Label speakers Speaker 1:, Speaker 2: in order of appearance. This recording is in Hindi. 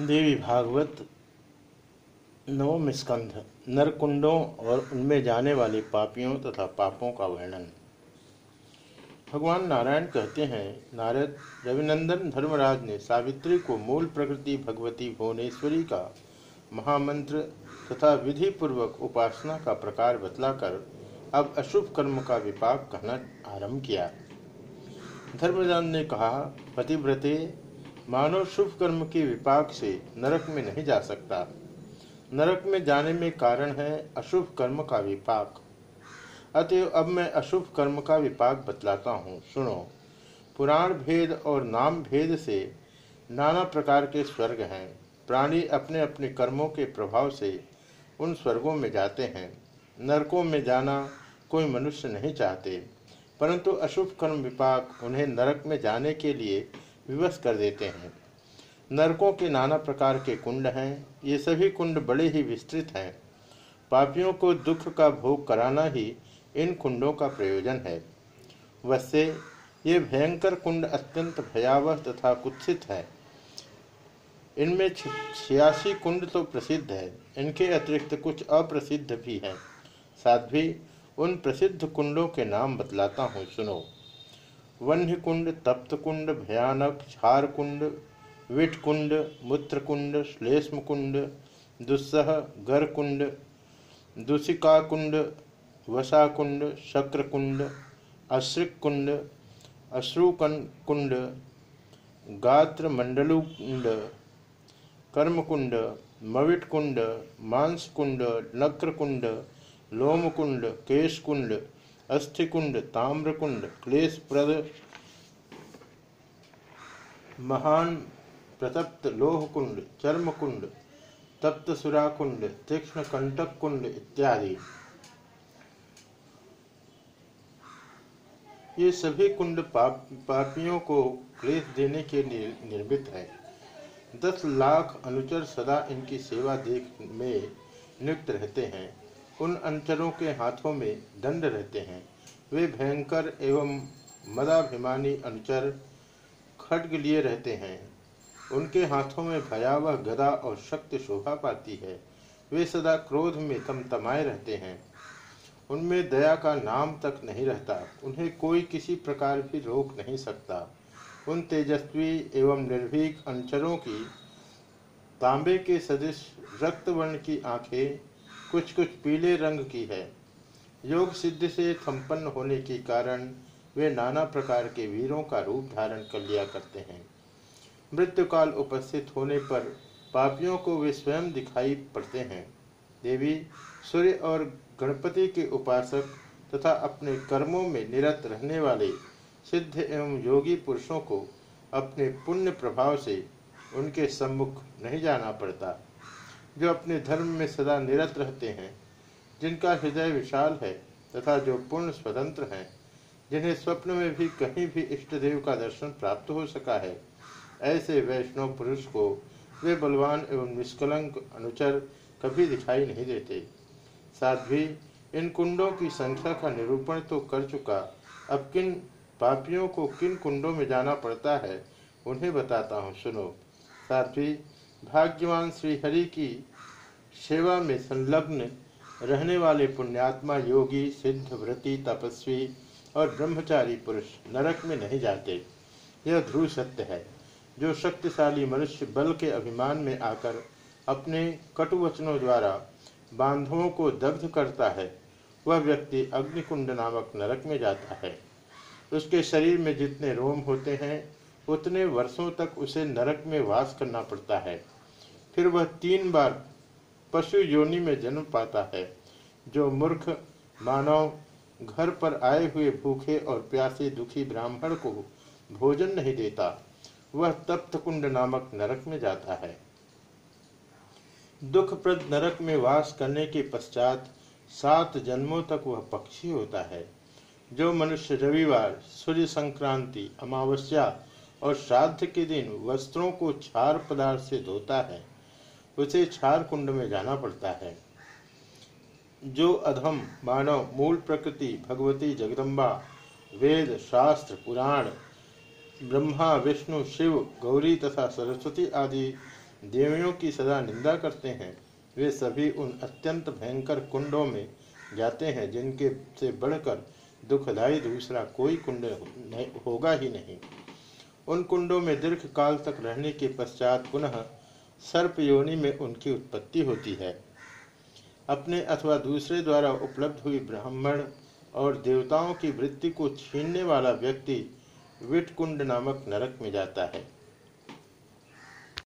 Speaker 1: देवी भागवत नवम स्कंध, नरकुंडों और उनमें जाने वाले पापियों तथा पापों का वर्णन। भगवान नारायण कहते हैं, नारद रविनंदन धर्मराज ने सावित्री को मूल प्रकृति भगवती भुवनेश्वरी का महामंत्र तथा विधि पूर्वक उपासना का प्रकार बतलाकर अब अशुभ कर्म का विपाक कहना आरंभ किया। धर्मराज ने कहा, पतिव्रते मानव शुभ कर्म के विपाक से नरक में नहीं जा सकता। नरक में जाने में कारण है अशुभ कर्म का विपाक। अतएव अब मैं अशुभ कर्म का विपाक बतलाता हूँ। सुनो, पुराण भेद और नाम भेद से नाना प्रकार के स्वर्ग हैं। प्राणी अपने अपने कर्मों के प्रभाव से उन स्वर्गों में जाते हैं। नरकों में जाना कोई मनुष्य नहीं चाहते, परंतु अशुभ कर्म विपाक उन्हें नरक में जाने के लिए विवश कर देते हैं। नरकों के नाना प्रकार के कुंड हैं, ये सभी कुंड बड़े ही विस्तृत हैं। पापियों को दुख का भोग कराना ही इन कुंडों का प्रयोजन है। वैसे ये भयंकर कुंड अत्यंत भयावह तथा कुत्सित है। इनमें छियासी कुंड तो प्रसिद्ध है, इनके अतिरिक्त कुछ अप्रसिद्ध भी हैं। साध्वी, उन प्रसिद्ध कुंडों के नाम बतलाता हूँ, सुनो। वन्य तप्तकुंड, भयानक क्षार कुंड विट कुंड मूत्र कुंड श्लेष्म कुंड दुस्सह गर कुंड दूषिका कुंड वसा कुंड शक्र कुंड अश्रिक कुंड अश्रुकन कुंड गात्र अस्थिकुंड ताम्रकुंड क्लेशप्रद महान प्रतप्त लोहकुंड चर्मकुंड तप्त सुराकुंड तीक्ष्ण कंटक कुंड इत्यादि। ये सभी कुंड पाप, पापियों को क्लेश देने के लिए निर्मित है। दस लाख अनुचर सदा इनकी सेवा देख में नियुक्त रहते हैं। उन अनुचरों के हाथों में दंड रहते हैं। वे भयंकर एवं मदाभिमानी अनुचर खड्ग लिए रहते हैं। उनके हाथों में भयावह गदा और शक्ति शोभा पाती है। वे सदा क्रोध में तमतमाए रहते हैं। उनमें दया का नाम तक नहीं रहता। उन्हें कोई किसी प्रकार भी रोक नहीं सकता। उन तेजस्वी एवं निर्भीक अनुचरों की तांबे के सदृश रक्तवर्ण की आँखें कुछ कुछ पीले रंग की है। योग सिद्ध से संपन्न होने के कारण वे नाना प्रकार के वीरों का रूप धारण कर लिया करते हैं। मृत्यु काल उपस्थित होने पर पापियों को वे स्वयं दिखाई पड़ते हैं। देवी, सूर्य और गणपति के उपासक तथा अपने कर्मों में निरत रहने वाले सिद्ध एवं योगी पुरुषों को अपने पुण्य प्रभाव से उनके सम्मुख नहीं जाना पड़ता। जो अपने धर्म में सदा निरत रहते हैं, जिनका हृदय विशाल है तथा जो पूर्ण स्वतंत्र हैं, जिन्हें स्वप्न में भी कहीं भी इष्ट देव का दर्शन प्राप्त हो सका है, ऐसे वैष्णव पुरुष को वे बलवान एवं निष्कलंक अनुचर कभी दिखाई नहीं देते। साथ साध्वी इन कुंडों की संख्या का निरूपण तो कर चुका। अब किन पापियों को किन कुंडों में जाना पड़ता है, उन्हें बताता हूँ, सुनो। साथ साध्वी भाग्यवान श्रीहरि की सेवा में संलग्न रहने वाले पुण्यात्मा योगी, सिद्ध व्रति, तपस्वी और ब्रह्मचारी पुरुष नरक में नहीं जाते। यह ध्रुव सत्य है, जो शक्तिशाली मनुष्य बल के अभिमान में आकर अपने कटुवचनों द्वारा बांधवों को दग्ध करता है। वह व्यक्ति अग्निकुंड नामक नरक में जाता है। उसके शरीर में जितने रोम होते हैं, उतने वर्षों तक उसे नरक में वास करना पड़ता है। फिर वह तीन बार पशु योनि में जन्म पाता है, जो मूर्ख मानव घर पर आए हुए भूखे और प्यासे दुखी ब्राह्मण को भोजन नहीं देता। वह तप्त कुंड नामक नरक में जाता है। दुखप्रद नरक में वास करने के पश्चात सात जन्मों तक वह पक्षी होता है, जो मनुष्य रविवार, सूर्य संक्रांति, अमावस्या और श्राद्ध के दिन वस्त्रों को क्षार पदार्थ से धोता है। उसे क्षार कुंड में जाना पड़ता है। जो अधम मानव मूल प्रकृति, भगवती जगदम्बा, वेद, शास्त्र, पुराण, ब्रह्मा, विष्णु, शिव, गौरी तथा सरस्वती आदि देवियों की सदा निंदा करते हैं, वे सभी उन अत्यंत भयंकर कुंडों में जाते हैं, जिनके से बढ़कर दुखदायी दूसरा कोई कुंड होगा ही नहीं। उन कुंडों में दीर्घ काल तक रहने के पश्चात पुनः सर्प योनि में उनकी उत्पत्ति होती है। अपने अथवा दूसरे द्वारा उपलब्ध हुई ब्राह्मण और देवताओं की वृत्ति को छीनने वाला व्यक्ति विटकुंड नामक नरक में जाता है।